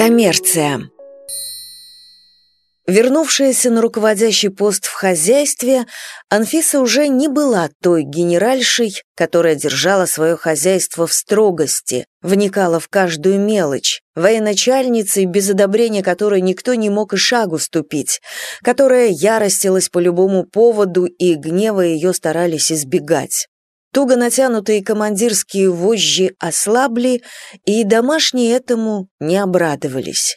Коммерция. Вернувшаяся на руководящий пост в хозяйстве, Анфиса уже не была той генеральшей, которая держала свое хозяйство в строгости, вникала в каждую мелочь, военачальницей, без одобрения которой никто не мог и шагу ступить, которая яростилась по любому поводу и гнева ее старались избегать. Туго натянутые командирские вожжи ослабли, и домашние этому не обрадовались.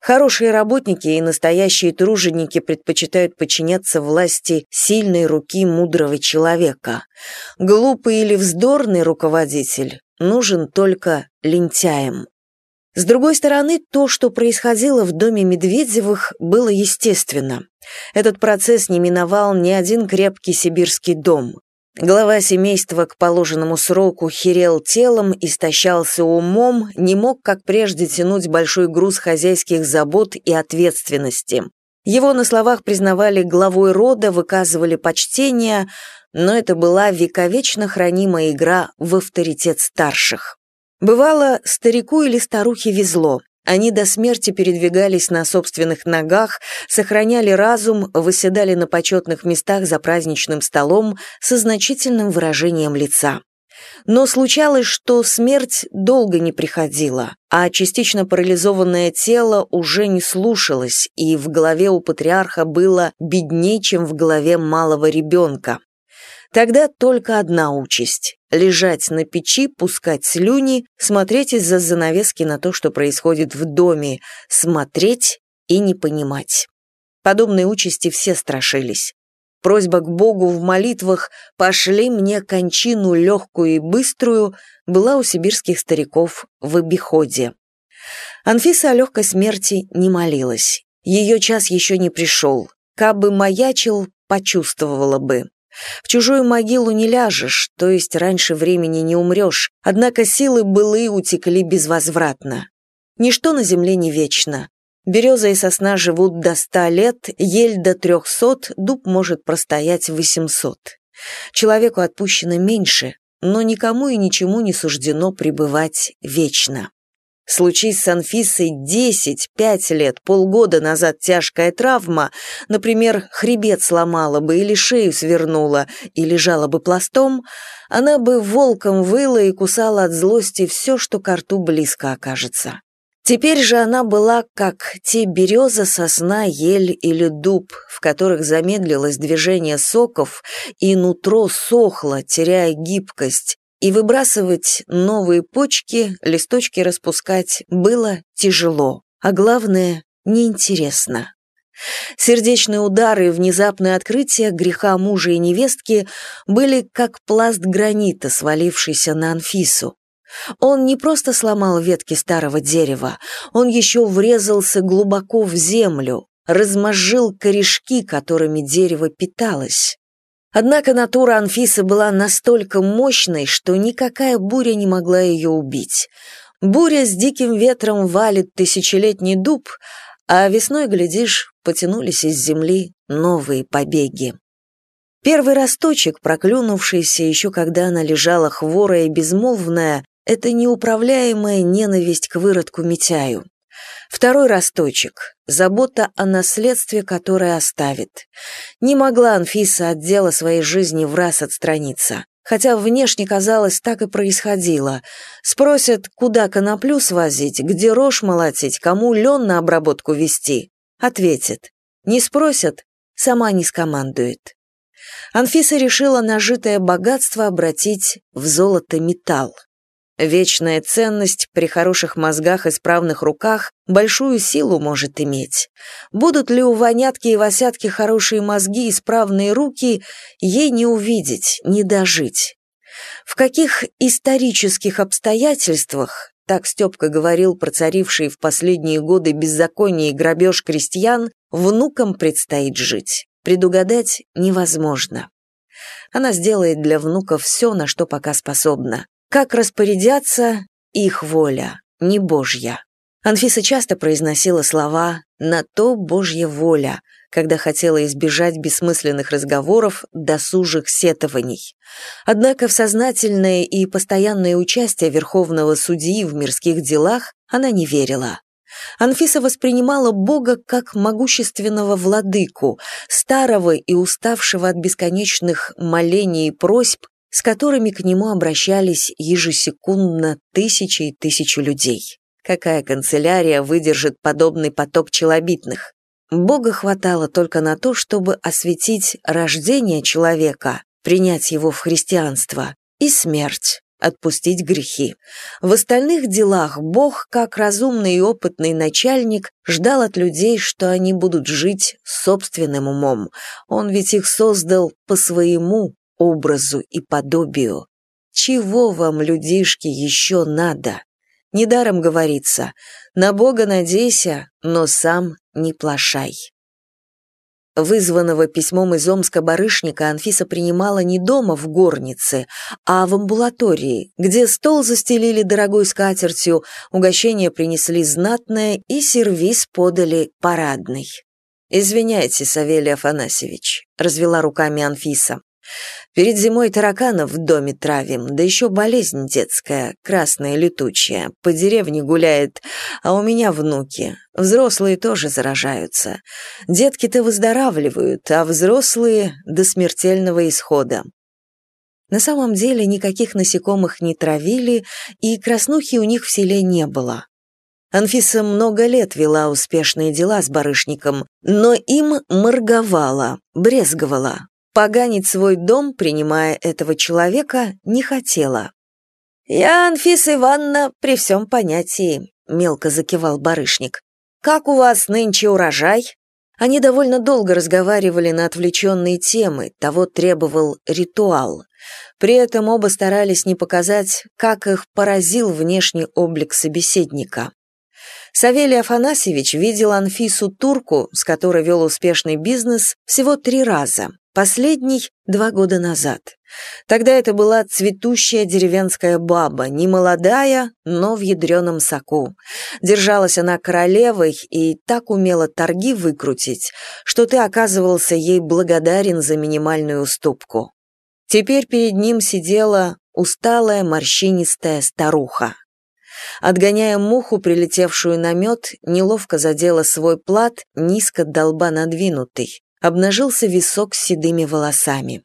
Хорошие работники и настоящие труженики предпочитают подчиняться власти сильной руки мудрого человека. Глупый или вздорный руководитель нужен только лентяям. С другой стороны, то, что происходило в доме Медведевых, было естественно. Этот процесс не миновал ни один крепкий сибирский дом. Глава семейства к положенному сроку херел телом, истощался умом, не мог, как прежде, тянуть большой груз хозяйских забот и ответственности. Его на словах признавали главой рода, выказывали почтение, но это была вековечно хранимая игра в авторитет старших. Бывало, старику или старухе везло. Они до смерти передвигались на собственных ногах, сохраняли разум, выседали на почетных местах за праздничным столом со значительным выражением лица. Но случалось, что смерть долго не приходила, а частично парализованное тело уже не слушалось, и в голове у патриарха было беднее, чем в голове малого ребенка. Тогда только одна участь — лежать на печи, пускать слюни, смотреть из-за занавески на то, что происходит в доме, смотреть и не понимать. Подобной участи все страшились. Просьба к Богу в молитвах «пошли мне кончину легкую и быструю» была у сибирских стариков в обиходе. Анфиса о легкой смерти не молилась. Ее час еще не пришел. Кабы маячил, почувствовала бы. В чужую могилу не ляжешь, то есть раньше времени не умрешь, однако силы былые утекли безвозвратно. Ничто на земле не вечно. Береза и сосна живут до ста лет, ель до трехсот, дуб может простоять восемьсот. Человеку отпущено меньше, но никому и ничему не суждено пребывать вечно. Случись с Анфисой 10-5 лет, полгода назад тяжкая травма, например, хребет сломала бы или шею свернула, и лежала бы пластом, она бы волком выла и кусала от злости все, что к рту близко окажется. Теперь же она была как те береза, сосна, ель или дуб, в которых замедлилось движение соков, и нутро сохло, теряя гибкость, и выбрасывать новые почки, листочки распускать было тяжело, а главное – неинтересно. Сердечные удары и внезапное открытие греха мужа и невестки были как пласт гранита, свалившийся на Анфису. Он не просто сломал ветки старого дерева, он еще врезался глубоко в землю, размозжил корешки, которыми дерево питалось. Однако натура Анфисы была настолько мощной, что никакая буря не могла ее убить. Буря с диким ветром валит тысячелетний дуб, а весной, глядишь, потянулись из земли новые побеги. Первый росточек, проклюнувшийся еще когда она лежала хворая и безмолвная, это неуправляемая ненависть к выродку Митяю. Второй росточек – забота о наследстве, которое оставит. Не могла Анфиса от дела своей жизни в раз отстраниться. Хотя внешне, казалось, так и происходило. Спросят, куда коноплю свозить, где рожь молотить, кому лен на обработку вести. Ответит. Не спросят, сама не скомандует. Анфиса решила нажитое богатство обратить в золото-металл. Вечная ценность при хороших мозгах и справных руках большую силу может иметь. Будут ли у вонятки и восятки хорошие мозги и справные руки, ей не увидеть, не дожить. В каких исторических обстоятельствах, так Степка говорил про царившие в последние годы беззаконие и грабеж крестьян, внукам предстоит жить, предугадать невозможно. Она сделает для внуков все, на что пока способна. Как распорядятся — их воля, не Божья. Анфиса часто произносила слова «на то Божья воля», когда хотела избежать бессмысленных разговоров, досужих сетований. Однако в сознательное и постоянное участие верховного судьи в мирских делах она не верила. Анфиса воспринимала Бога как могущественного владыку, старого и уставшего от бесконечных молений и просьб, с которыми к нему обращались ежесекундно тысячи и тысячи людей. Какая канцелярия выдержит подобный поток челобитных? Бога хватало только на то, чтобы осветить рождение человека, принять его в христианство, и смерть, отпустить грехи. В остальных делах Бог, как разумный и опытный начальник, ждал от людей, что они будут жить собственным умом. Он ведь их создал по своему образу и подобию. Чего вам, людишки, еще надо? Недаром говорится, на Бога надейся, но сам не плашай. Вызванного письмом из Омска барышника Анфиса принимала не дома в горнице, а в амбулатории, где стол застелили дорогой скатертью, угощение принесли знатное и сервиз подали парадный. «Извиняйте, Савелий Афанасьевич», — развела руками Анфиса. Перед зимой тараканов в доме травим, да еще болезнь детская, красная летучая, по деревне гуляет, а у меня внуки. Взрослые тоже заражаются. Детки-то выздоравливают, а взрослые — до смертельного исхода. На самом деле никаких насекомых не травили, и краснухи у них в селе не было. Анфиса много лет вела успешные дела с барышником, но им морговала, брезговала, Поганить свой дом, принимая этого человека, не хотела. «Я, Анфиса Ивановна, при всем понятии», — мелко закивал барышник. «Как у вас нынче урожай?» Они довольно долго разговаривали на отвлеченные темы, того требовал ритуал. При этом оба старались не показать, как их поразил внешний облик собеседника. Савелий Афанасьевич видел Анфису Турку, с которой вел успешный бизнес, всего три раза. Последний — два года назад. Тогда это была цветущая деревенская баба, не молодая, но в ядреном соку. Держалась она королевой и так умела торги выкрутить, что ты оказывался ей благодарен за минимальную уступку. Теперь перед ним сидела усталая морщинистая старуха. Отгоняя муху, прилетевшую на мед, неловко задела свой плат, низко долба надвинутый обнажился висок с седыми волосами.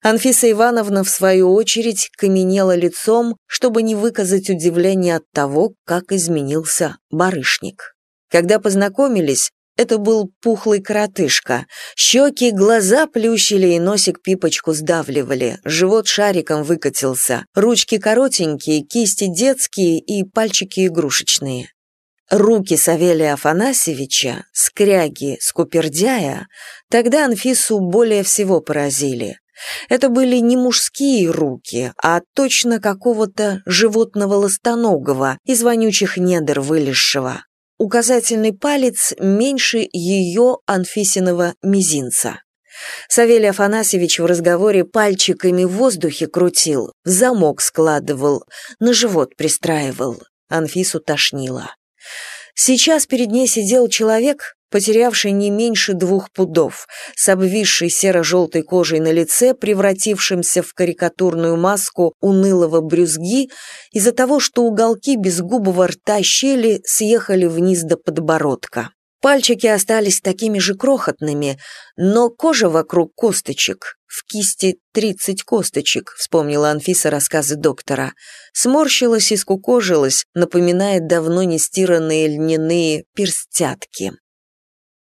Анфиса Ивановна, в свою очередь, каменела лицом, чтобы не выказать удивления от того, как изменился барышник. Когда познакомились, это был пухлый коротышка. Щеки, глаза плющили и носик пипочку сдавливали, живот шариком выкатился, ручки коротенькие, кисти детские и пальчики игрушечные. Руки Савелия Афанасьевича, скряги, скупердяя, тогда Анфису более всего поразили. Это были не мужские руки, а точно какого-то животного ластоногого, из вонючих недр вылезшего. Указательный палец меньше ее Анфисиного мизинца. Савелий Афанасьевич в разговоре пальчиками в воздухе крутил, в замок складывал, на живот пристраивал. Анфису тошнило. Сейчас перед ней сидел человек, потерявший не меньше двух пудов, с обвисшей серо-желтой кожей на лице, превратившимся в карикатурную маску унылого брюзги из-за того, что уголки безгубого рта щели съехали вниз до подбородка. Пальчики остались такими же крохотными, но кожа вокруг косточек, в кисти 30 косточек, вспомнила Анфиса рассказы доктора, сморщилась и скукожилась, напоминая давно не стиранные льняные перстятки.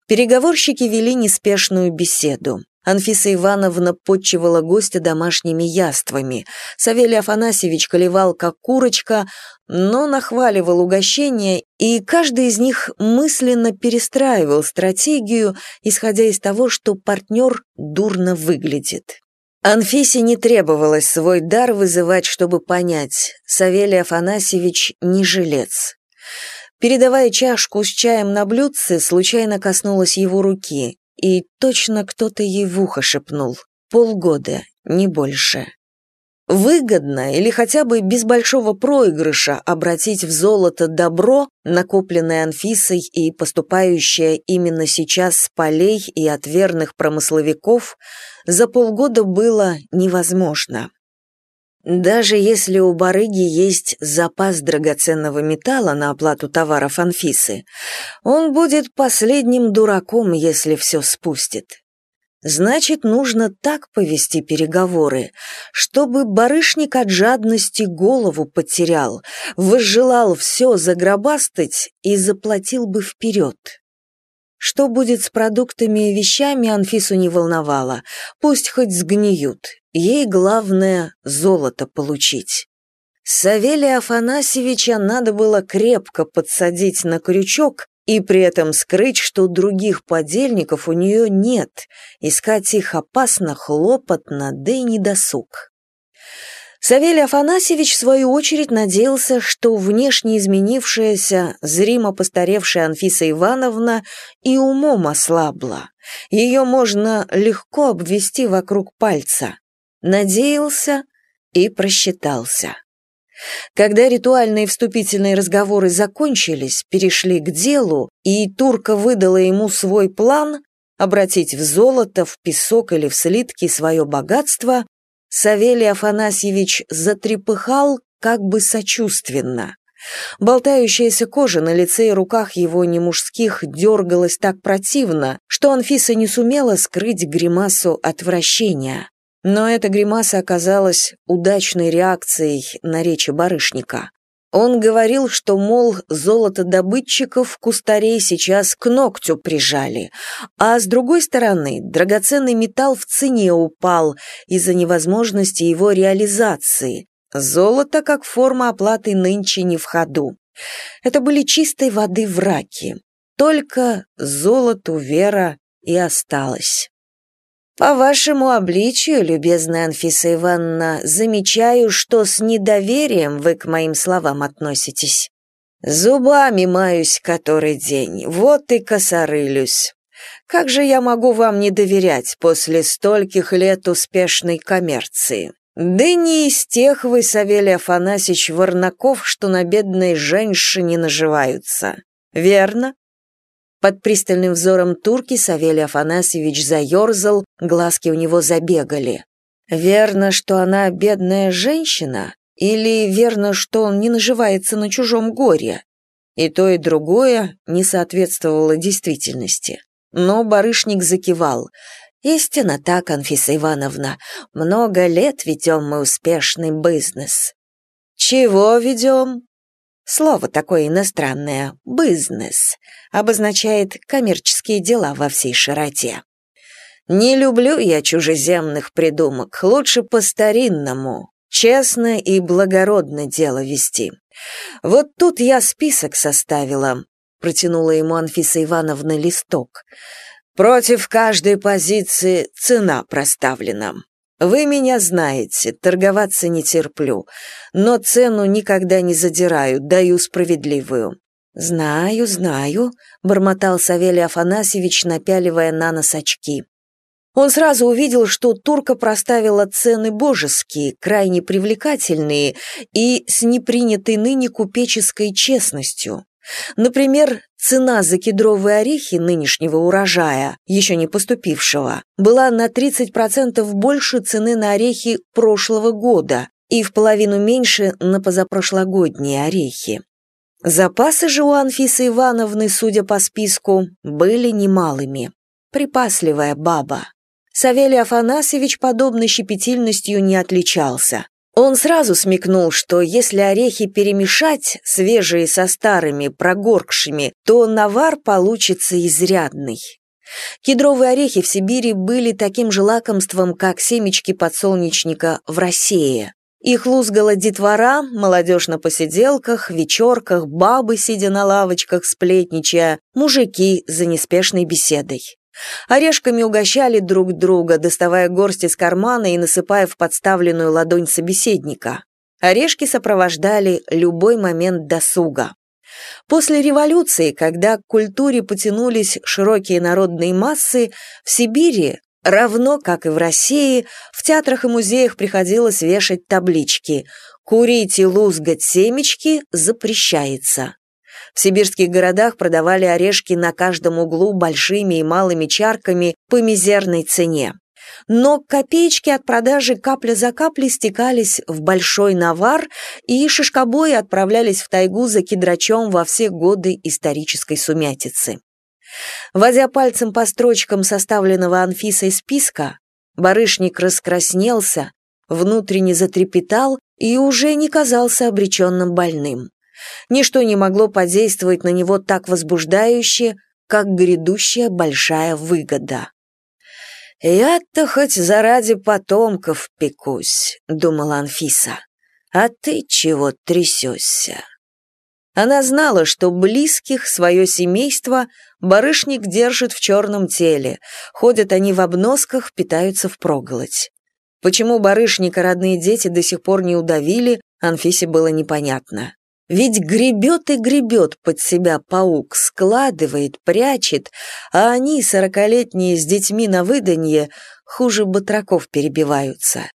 Переговорщики вели неспешную беседу. Анфиса Ивановна подчивала гостя домашними яствами. Савелий Афанасьевич колевал как курочка, но нахваливал угощение, и каждый из них мысленно перестраивал стратегию, исходя из того, что партнер дурно выглядит. Анфисе не требовалось свой дар вызывать, чтобы понять, Савелий Афанасьевич не жилец. Передавая чашку с чаем на блюдце, случайно коснулась его руки, и точно кто-то ей в ухо шепнул. Полгода, не больше. Выгодно или хотя бы без большого проигрыша обратить в золото добро, накопленное Анфисой и поступающее именно сейчас с полей и от верных промысловиков, за полгода было невозможно. Даже если у барыги есть запас драгоценного металла на оплату товаров Анфисы, он будет последним дураком, если все спустит. Значит, нужно так повести переговоры, чтобы барышник от жадности голову потерял, возжелал все загробастать и заплатил бы вперед. Что будет с продуктами и вещами, Анфису не волновало. Пусть хоть сгниют. Ей главное — золото получить. Савелия Афанасьевича надо было крепко подсадить на крючок и при этом скрыть, что других подельников у нее нет. Искать их опасно, хлопотно, да и недосуг. Савелий Афанасьевич, в свою очередь, надеялся, что внешне изменившаяся, зримо постаревшая Анфиса Ивановна и умом ослабла. Ее можно легко обвести вокруг пальца. Надеялся и просчитался. Когда ритуальные вступительные разговоры закончились, перешли к делу, и турка выдала ему свой план обратить в золото, в песок или в слитки свое богатство, Савелий Афанасьевич затрепыхал как бы сочувственно. Болтающаяся кожа на лице и руках его немужских дергалась так противно, что Анфиса не сумела скрыть гримасу отвращения. Но эта гримаса оказалась удачной реакцией на речи барышника. Он говорил, что, мол, золотодобытчиков кустарей сейчас к ногтю прижали, а с другой стороны, драгоценный металл в цене упал из-за невозможности его реализации. Золото как форма оплаты нынче не в ходу. Это были чистой воды враки. Только золоту вера и осталась. «По вашему обличию, любезная Анфиса Ивановна, замечаю, что с недоверием вы к моим словам относитесь. Зубами маюсь который день, вот и косорылюсь. Как же я могу вам не доверять после стольких лет успешной коммерции? Да не из тех вы, Савелий Афанасьевич Варнаков, что на бедной женщине наживаются. Верно?» Под пристальным взором турки Савелий Афанасьевич заерзал, глазки у него забегали. «Верно, что она бедная женщина? Или верно, что он не наживается на чужом горе?» И то, и другое не соответствовало действительности. Но барышник закивал. «Истинно так, Анфиса Ивановна. Много лет ведем мы успешный бизнес». «Чего ведем?» Слово такое иностранное «бизнес» обозначает коммерческие дела во всей широте. Не люблю я чужеземных придумок, лучше по-старинному, честно и благородно дело вести. Вот тут я список составила, протянула ему Анфиса Ивановна листок. Против каждой позиции цена проставлена. Вы меня знаете, торговаться не терплю, но цену никогда не задираю, даю справедливую. Знаю, знаю, бормотал Савелий Афанасьевич, напяливая на нос очки. Он сразу увидел, что турка проставила цены божеские, крайне привлекательные и с непринятой ныне купеческой честностью. Например, цена за кедровые орехи нынешнего урожая, еще не поступившего, была на 30% больше цены на орехи прошлого года и в половину меньше на позапрошлогодние орехи. Запасы же у Анфисы Ивановны, судя по списку, были немалыми. Припасливая баба. Савелий Афанасьевич подобной щепетильностью не отличался. Он сразу смекнул, что если орехи перемешать, свежие со старыми, прогоркшими, то навар получится изрядный. Кедровые орехи в Сибири были таким же лакомством, как семечки подсолнечника в России. Их лузгала детвора, молодежь на посиделках, вечерках, бабы, сидя на лавочках, сплетничая, мужики за неспешной беседой. Орешками угощали друг друга, доставая горсть из кармана и насыпая в подставленную ладонь собеседника. Орешки сопровождали любой момент досуга. После революции, когда к культуре потянулись широкие народные массы, в Сибири, равно как и в России, в театрах и музеях приходилось вешать таблички «Курить и лузгать семечки запрещается». В сибирских городах продавали орешки на каждом углу большими и малыми чарками по мизерной цене. Но копеечки от продажи капля за каплей стекались в большой навар, и шишкобои отправлялись в тайгу за кедрачом во все годы исторической сумятицы. Водя пальцем по строчкам составленного Анфисой списка, барышник раскраснелся, внутренне затрепетал и уже не казался обреченным больным. Ничто не могло подействовать на него так возбуждающе, как грядущая большая выгода. «Я-то хоть заради потомков пекусь», — думала Анфиса. «А ты чего трясешься?» Она знала, что близких, свое семейство, барышник держит в черном теле, ходят они в обносках, питаются впроголодь. Почему барышника родные дети до сих пор не удавили, Анфисе было непонятно. Ведь гребет и гребет под себя паук, складывает, прячет, а они, сорокалетние с детьми на выданье, хуже батраков перебиваются.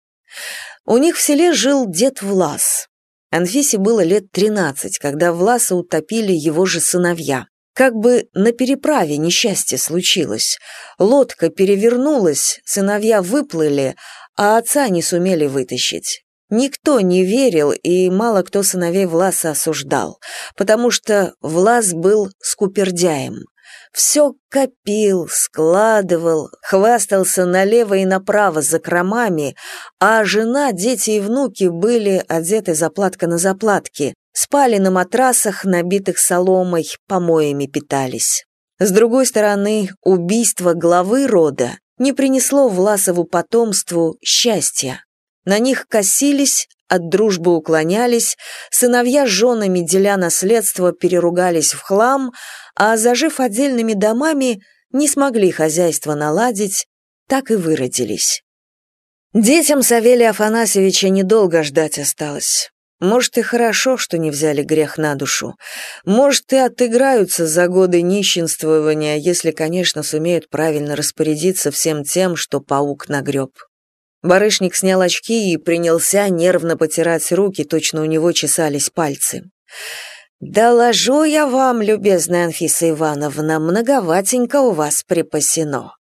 У них в селе жил дед Влас. Анфисе было лет тринадцать, когда Власа утопили его же сыновья. Как бы на переправе несчастье случилось. Лодка перевернулась, сыновья выплыли, а отца не сумели вытащить. Никто не верил, и мало кто сыновей Власа осуждал, потому что Влас был скупердяем. Все копил, складывал, хвастался налево и направо за кромами, а жена, дети и внуки были одеты заплатка на заплатке, спали на матрасах, набитых соломой, помоями питались. С другой стороны, убийство главы рода не принесло Власову потомству счастья. На них косились, от дружбы уклонялись, сыновья с женами, деля наследство, переругались в хлам, а, зажив отдельными домами, не смогли хозяйство наладить, так и выродились. Детям Савелия Афанасьевича недолго ждать осталось. Может, и хорошо, что не взяли грех на душу. Может, и отыграются за годы нищенствования, если, конечно, сумеют правильно распорядиться всем тем, что паук нагреб. Барышник снял очки и принялся нервно потирать руки, точно у него чесались пальцы. «Доложу я вам, любезная Анфиса Ивановна, многоватенько у вас припасено.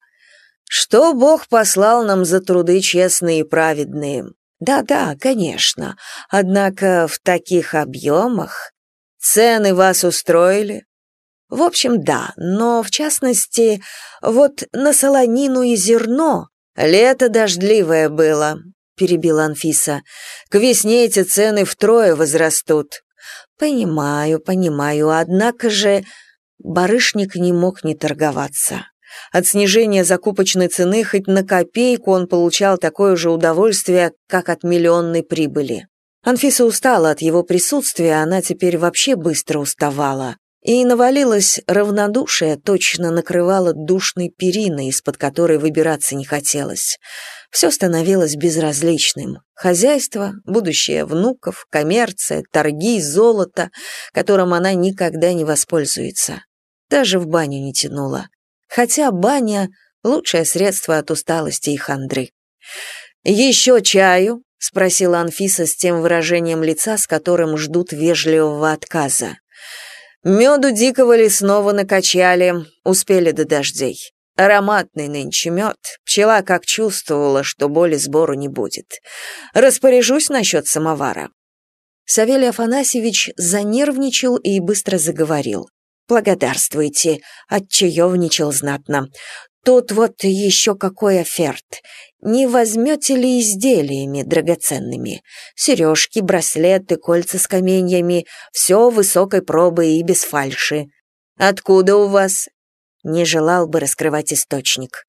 Что Бог послал нам за труды честные и праведные? Да-да, конечно, однако в таких объемах. Цены вас устроили?» В общем, да, но в частности, вот на солонину и зерно «Лето дождливое было», — перебила Анфиса. «К весне эти цены втрое возрастут». «Понимаю, понимаю, однако же...» Барышник не мог не торговаться. От снижения закупочной цены хоть на копейку он получал такое же удовольствие, как от миллионной прибыли. Анфиса устала от его присутствия, она теперь вообще быстро уставала и навалилось равнодушие, точно накрывало душной периной, из-под которой выбираться не хотелось. Все становилось безразличным. Хозяйство, будущее внуков, коммерция, торги, золото, которым она никогда не воспользуется. Даже в баню не тянула. Хотя баня — лучшее средство от усталости и хандры. «Еще чаю?» — спросила Анфиса с тем выражением лица, с которым ждут вежливого отказа. Меду дикого лесного накачали, успели до дождей. Ароматный нынче мед. Пчела как чувствовала, что боли сбору не будет. Распоряжусь насчет самовара. Савелий Афанасьевич занервничал и быстро заговорил. «Благодарствуйте», — отчаевничал знатно. «Тут вот еще какой оферт не возьмете ли изделиями драгоценными? Сережки, браслеты, кольца с каменьями, все высокой пробы и без фальши. Откуда у вас? Не желал бы раскрывать источник.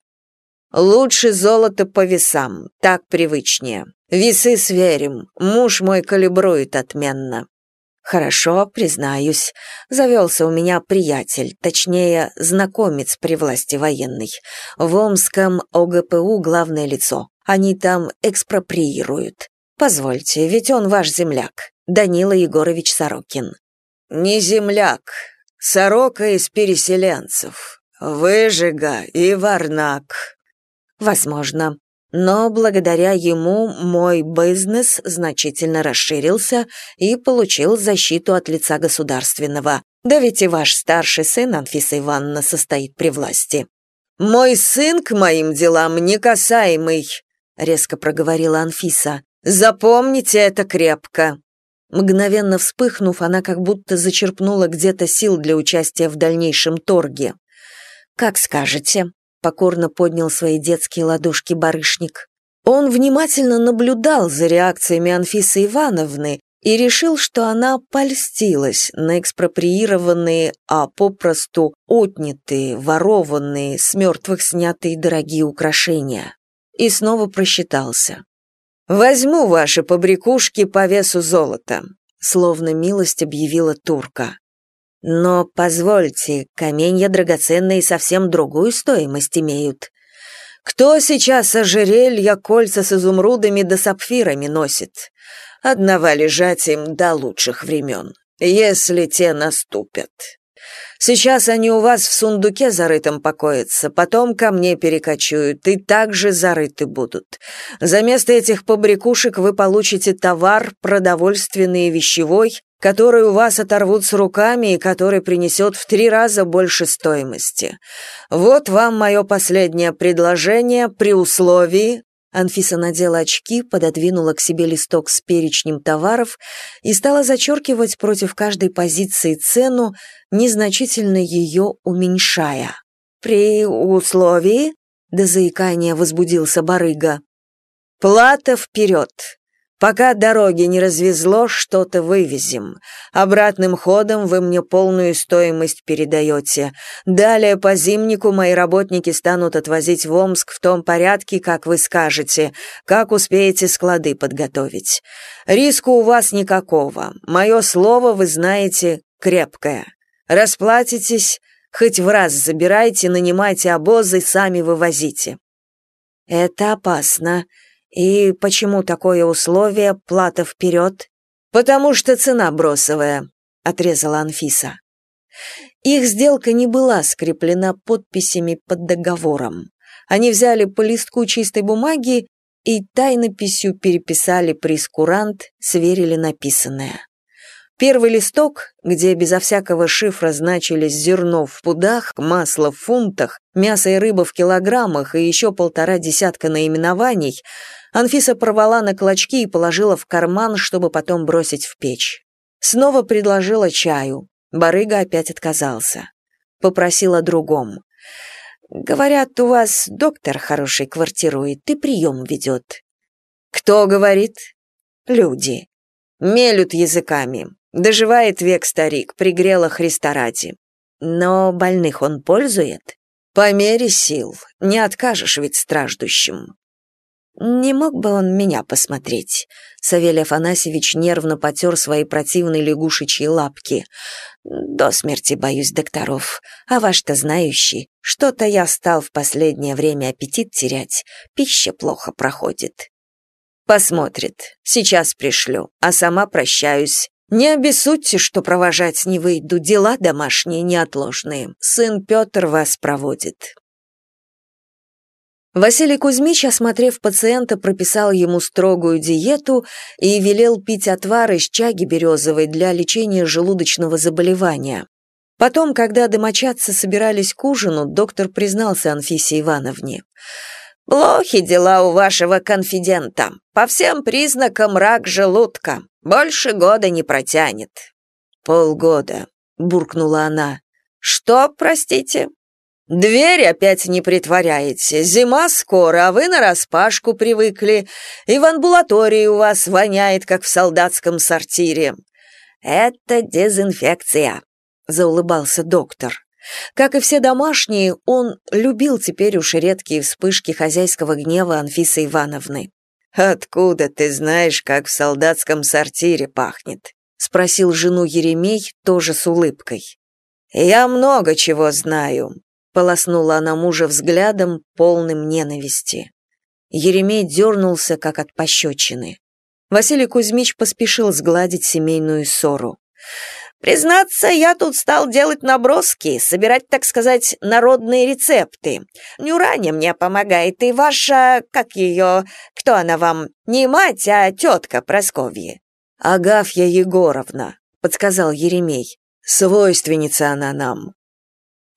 Лучше золото по весам, так привычнее. Весы сверим, муж мой калибрует отменно. Хорошо, признаюсь. Завелся у меня приятель, точнее, знакомец при власти военной. В Омском ОГПУ главное лицо. Они там экспроприируют. Позвольте, ведь он ваш земляк, Данила Егорович Сорокин. Не земляк, сорока из переселенцев. Выжига и варнак. Возможно. Но благодаря ему мой бизнес значительно расширился и получил защиту от лица государственного. Да ведь и ваш старший сын, Анфиса Ивановна, состоит при власти. «Мой сын к моим делам некасаемый», — резко проговорила Анфиса. «Запомните это крепко». Мгновенно вспыхнув, она как будто зачерпнула где-то сил для участия в дальнейшем торге. «Как скажете», — покорно поднял свои детские ладошки барышник. Он внимательно наблюдал за реакциями Анфисы Ивановны и решил, что она польстилась на экспроприированные, а попросту отнятые, ворованные, с мертвых снятые дорогие украшения. И снова просчитался. «Возьму ваши побрякушки по весу золота», словно милость объявила турка. «Но, позвольте, каменья драгоценные совсем другую стоимость имеют. Кто сейчас ожерелья, кольца с изумрудами да сапфирами носит? Одного лежать им до лучших времен, если те наступят. Сейчас они у вас в сундуке зарытом покоятся, потом ко мне перекочуют и также зарыты будут. За место этих побрякушек вы получите товар, продовольственный и вещевой, который у вас оторвут с руками и который принесет в три раза больше стоимости. Вот вам мое последнее предложение при условии, Анфиса надела очки, пододвинула к себе листок с перечнем товаров и стала зачеркивать против каждой позиции цену, незначительно ее уменьшая. «При условии?» — до заикания возбудился барыга. «Плата вперед!» Пока дороги не развезло, что-то вывезем. Обратным ходом вы мне полную стоимость передаете. Далее по зимнику мои работники станут отвозить в Омск в том порядке, как вы скажете, как успеете склады подготовить. Риска у вас никакого. Мое слово, вы знаете, крепкое. Расплатитесь, хоть в раз забирайте, нанимайте обозы, сами вывозите. Это опасно, «И почему такое условие, плата вперед?» «Потому что цена бросовая», — отрезала Анфиса. Их сделка не была скреплена подписями под договором. Они взяли по листку чистой бумаги и тайнописью переписали прескурант, сверили написанное. Первый листок, где безо всякого шифра значились зерно в пудах, масло в фунтах, мясо и рыба в килограммах и еще полтора десятка наименований, Анфиса порвала на клочки и положила в карман, чтобы потом бросить в печь. Снова предложила чаю. Барыга опять отказался. Попросила другом. «Говорят, у вас доктор хороший квартирует и прием ведет». «Кто говорит?» «Люди. Мелют языками. Доживает век старик, пригрела Христа ради. Но больных он пользует? По мере сил, не откажешь ведь страждущим. Не мог бы он меня посмотреть? Савелий Афанасьевич нервно потер свои противные лягушечьи лапки. До смерти боюсь докторов, а ваш-то знающий. Что-то я стал в последнее время аппетит терять, пища плохо проходит. Посмотрит, сейчас пришлю, а сама прощаюсь. Не обессудьте, что провожать не выйду, дела домашние неотложные. Сын Петр вас проводит». Василий Кузьмич, осмотрев пациента, прописал ему строгую диету и велел пить отвар из чаги березовой для лечения желудочного заболевания. Потом, когда домочадцы собирались к ужину, доктор признался Анфисе Ивановне. «Плохи дела у вашего конфидента. По всем признакам рак желудка. Больше года не протянет». «Полгода», — буркнула она. «Что, простите?» «Дверь опять не притворяете. Зима скоро, а вы нараспашку привыкли. И в амбулатории у вас воняет, как в солдатском сортире». «Это дезинфекция», — заулыбался доктор. Как и все домашние, он любил теперь уж редкие вспышки хозяйского гнева Анфисы Ивановны. «Откуда ты знаешь, как в солдатском сортире пахнет?» — спросил жену Еремей, тоже с улыбкой. «Я много чего знаю», — полоснула она мужа взглядом, полным ненависти. Еремей дернулся, как от пощечины. Василий Кузьмич поспешил сгладить семейную ссору. Признаться, я тут стал делать наброски, собирать, так сказать, народные рецепты. Нюраня мне помогает, и ваша, как ее, кто она вам, не мать, а тетка Просковья. Агафья Егоровна, подсказал Еремей. Свойственница она нам.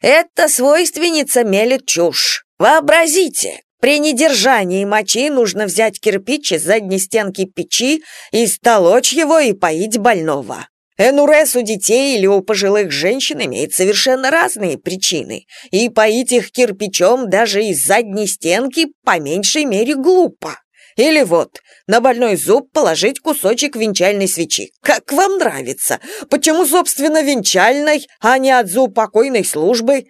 «Эта свойственница мелет чушь. Вообразите, при недержании мочи нужно взять кирпич из задней стенки печи и столочь его и поить больного. Энурез у детей или у пожилых женщин имеет совершенно разные причины, и поить их кирпичом даже из задней стенки по меньшей мере глупо. Или вот, на больной зуб положить кусочек венчальной свечи. Как вам нравится? Почему, собственно, венчальной, а не от зуб покойной службы?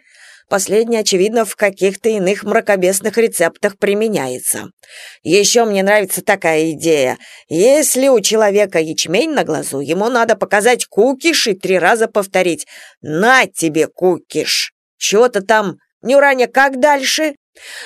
Последнее, очевидно, в каких-то иных мракобесных рецептах применяется. Еще мне нравится такая идея. Если у человека ячмень на глазу, ему надо показать кукиш и три раза повторить «На тебе, кукиш!» Чего-то там, Нюраня, как дальше?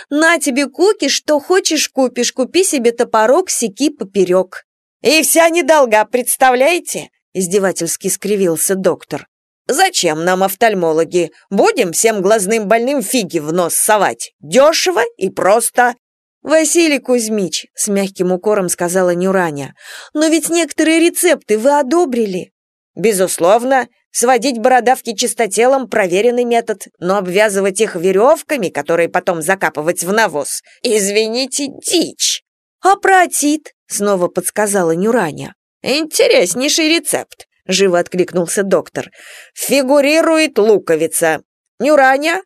«На тебе кукиш, что хочешь купишь, купи себе топорок, секи поперек». «И вся недолга, представляете?» издевательски скривился доктор. Зачем нам офтальмологи? Будем всем глазным больным фиги в нос совать. Дешево и просто. «Василий Кузьмич», — с мягким укором сказала Нюраня, «но ведь некоторые рецепты вы одобрили». «Безусловно, сводить бородавки чистотелом — проверенный метод, но обвязывать их веревками, которые потом закапывать в навоз, извините, дичь». «А протит?» — снова подсказала Нюраня. «Интереснейший рецепт. — живо откликнулся доктор. «Фигурирует луковица. Нюраня,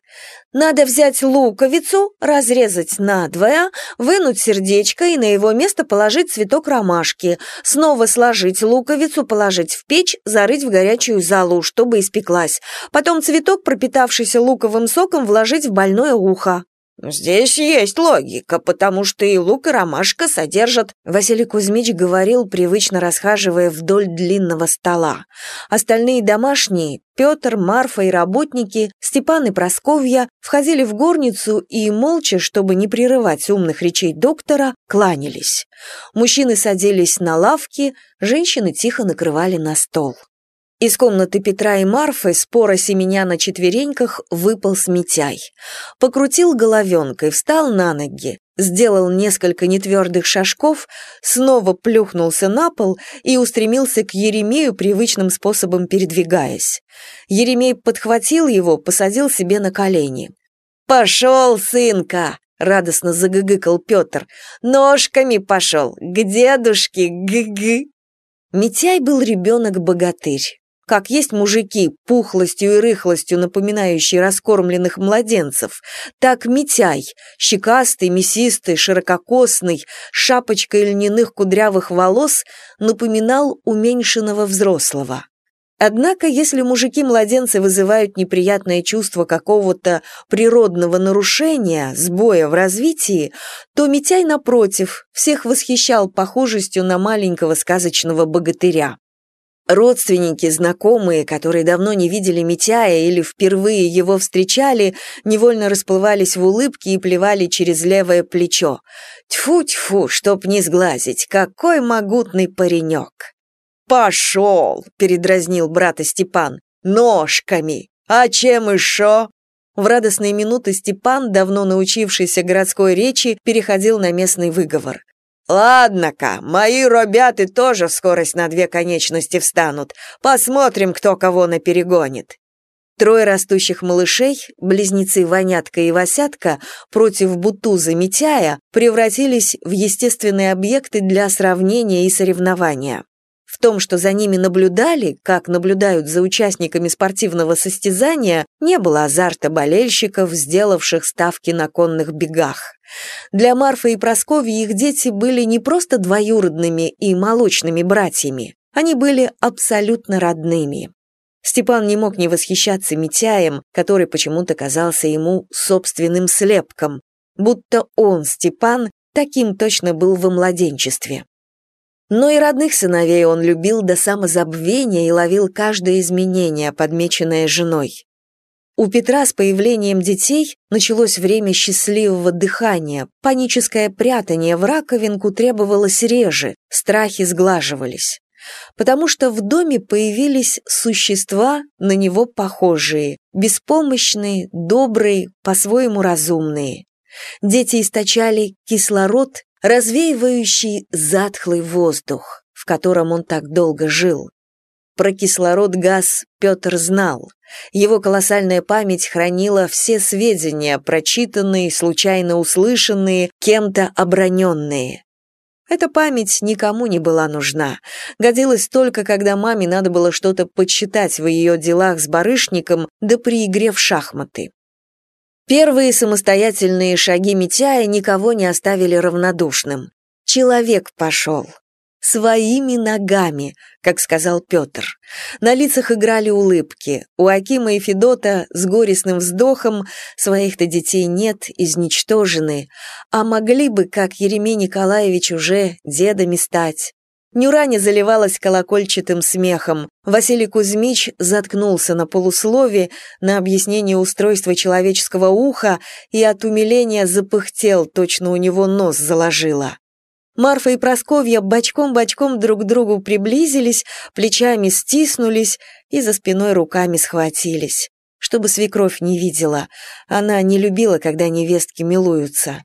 надо взять луковицу, разрезать надвое, вынуть сердечко и на его место положить цветок ромашки, снова сложить луковицу, положить в печь, зарыть в горячую залу, чтобы испеклась. Потом цветок, пропитавшийся луковым соком, вложить в больное ухо. «Здесь есть логика, потому что и лук, и ромашка содержат...» Василий Кузьмич говорил, привычно расхаживая вдоль длинного стола. Остальные домашние, Петр, Марфа и работники, Степан и Просковья, входили в горницу и, молча, чтобы не прерывать умных речей доктора, кланялись. Мужчины садились на лавки, женщины тихо накрывали на стол. Из комнаты Петра и Марфы, спора семеня на четвереньках, выпал Митяй. Покрутил головенкой, встал на ноги, сделал несколько нетвердых шажков, снова плюхнулся на пол и устремился к Еремею, привычным способом передвигаясь. Еремей подхватил его, посадил себе на колени. «Пошел, сынка!» — радостно загыгыкал Петр. «Ножками пошел! К дедушке! Г-г!» Митяй был ребенок-богатырь как есть мужики, пухлостью и рыхлостью напоминающие раскормленных младенцев, так Митяй, щекастый, мясистый, ширококосный, шапочкой льняных кудрявых волос, напоминал уменьшенного взрослого. Однако, если мужики-младенцы вызывают неприятное чувство какого-то природного нарушения, сбоя в развитии, то Митяй, напротив, всех восхищал похожестью на маленького сказочного богатыря. Родственники, знакомые, которые давно не видели Митяя или впервые его встречали, невольно расплывались в улыбке и плевали через левое плечо. Тьфу-тьфу, чтоб не сглазить, какой могутный паренек! «Пошел!» — передразнил брата Степан. «Ножками! А чем еще?» В радостные минуты Степан, давно научившийся городской речи, переходил на местный выговор. «Ладно-ка, мои робяты тоже в скорость на две конечности встанут. Посмотрим, кто кого наперегонит». Трое растущих малышей, близнецы Ванятка и Васятка, против Бутуза Митяя, превратились в естественные объекты для сравнения и соревнования. Том, что за ними наблюдали, как наблюдают за участниками спортивного состязания, не было азарта болельщиков, сделавших ставки на конных бегах. Для Марфы и Прасковьи их дети были не просто двоюродными и молочными братьями, они были абсолютно родными. Степан не мог не восхищаться Митяем, который почему-то казался ему собственным слепком, будто он, Степан, таким точно был во младенчестве. Но и родных сыновей он любил до самозабвения и ловил каждое изменение, подмеченное женой. У Петра с появлением детей началось время счастливого дыхания, паническое прятание в раковинку требовалось реже, страхи сглаживались. Потому что в доме появились существа, на него похожие, беспомощные, добрые, по-своему разумные. Дети источали кислород развеивающий затхлый воздух, в котором он так долго жил. про кислород-газ Петр знал. Его колоссальная память хранила все сведения, прочитанные, случайно услышанные, кем-то оброненные. Эта память никому не была нужна. Годилась только, когда маме надо было что-то подсчитать в ее делах с барышником, да при игре в шахматы. Первые самостоятельные шаги Митяя никого не оставили равнодушным. Человек пошел. «Своими ногами», как сказал Петр. На лицах играли улыбки. У Акима и Федота с горестным вздохом своих-то детей нет, изничтожены, а могли бы, как Еремей Николаевич, уже дедами стать. Нюраня заливалась колокольчатым смехом. Василий Кузьмич заткнулся на полуслове на объяснение устройства человеческого уха и от умиления запыхтел, точно у него нос заложило. Марфа и Просковья бочком-бочком друг к другу приблизились, плечами стиснулись и за спиной руками схватились. Чтобы свекровь не видела, она не любила, когда невестки милуются.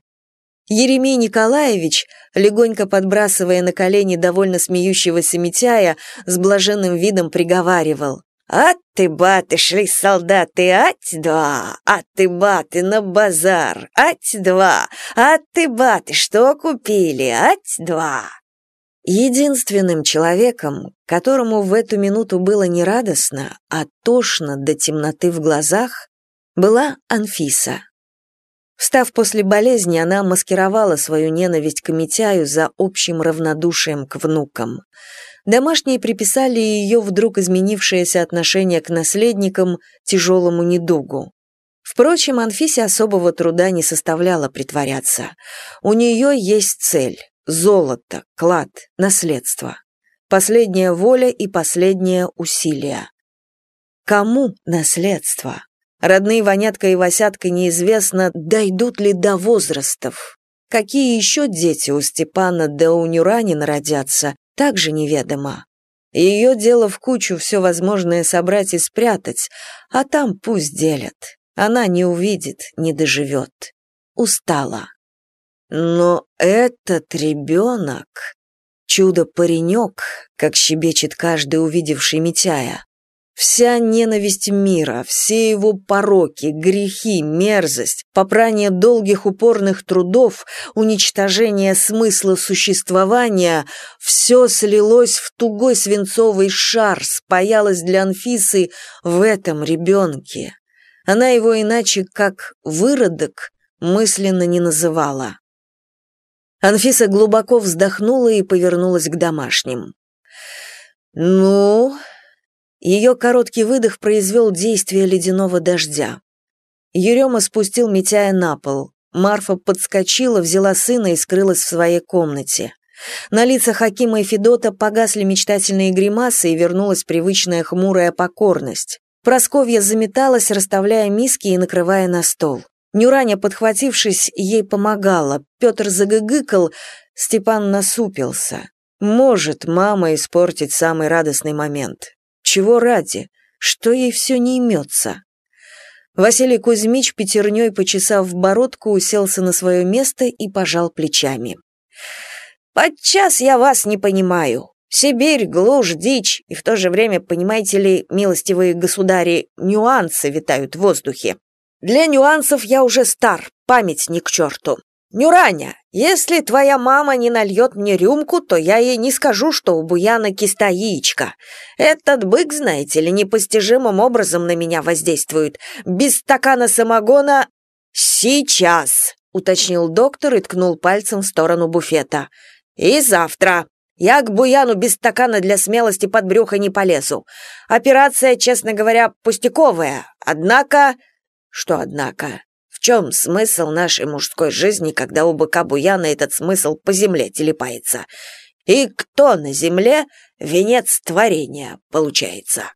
Еремей Николаевич, легонько подбрасывая на колени довольно смеющегося Митяя, с блаженным видом приговаривал. «Ат ты, баты, шли солдаты, ать-два, ат ты, баты, на базар, ать-два, ат ты, баты, что купили, ать-два». Единственным человеком, которому в эту минуту было не радостно, а тошно до темноты в глазах, была Анфиса. Встав после болезни, она маскировала свою ненависть к Митяю за общим равнодушием к внукам. Домашние приписали ее вдруг изменившееся отношение к наследникам тяжелому недугу. Впрочем, Анфисе особого труда не составляло притворяться. У нее есть цель – золото, клад, наследство. Последняя воля и последнее усилие. Кому наследство? Родные Ванятка и Васятка неизвестно, дойдут ли до возрастов. Какие еще дети у Степана да у Нюранина родятся, также неведомо. Ее дело в кучу все возможное собрать и спрятать, а там пусть делят. Она не увидит, не доживет. Устала. Но этот ребенок... Чудо-паренек, как щебечет каждый увидевший Митяя. Вся ненависть мира, все его пороки, грехи, мерзость, попрание долгих упорных трудов, уничтожение смысла существования — все слилось в тугой свинцовый шар, спаялось для Анфисы в этом ребенке. Она его иначе как «выродок» мысленно не называла. Анфиса глубоко вздохнула и повернулась к домашним. «Ну, ее короткий выдох произвел действие ледяного дождя. Ерема спустил Митяя на пол. Марфа подскочила, взяла сына и скрылась в своей комнате. На лицах Хакима и Федота погасли мечтательные гримасы и вернулась привычная хмурая покорность. Просковья заметалась, расставляя миски и накрывая на стол. Нюраня, подхватившись, ей помогала. Петр загыгыкал, Степан насупился. Может мама испортить самый радостный момент. Чего ради? Что ей все не имется? Василий Кузьмич, пятерней почесав бородку, уселся на свое место и пожал плечами. «Подчас я вас не понимаю. Сибирь, глушь, дичь, и в то же время, понимаете ли, милостивые государи, нюансы витают в воздухе. Для нюансов я уже стар, память ни к черту. «Нюраня, если твоя мама не нальет мне рюмку, то я ей не скажу, что у Буяна киста яичко. Этот бык, знаете ли, непостижимым образом на меня воздействует. Без стакана самогона...» «Сейчас», — уточнил доктор и ткнул пальцем в сторону буфета. «И завтра. Я к Буяну без стакана для смелости под брюхо не полезу. Операция, честно говоря, пустяковая. Однако...» «Что однако?» Чем смысл нашей мужской жизни, когда у быка Буяна этот смысл по земле телепается? И кто на земле венец творения получается?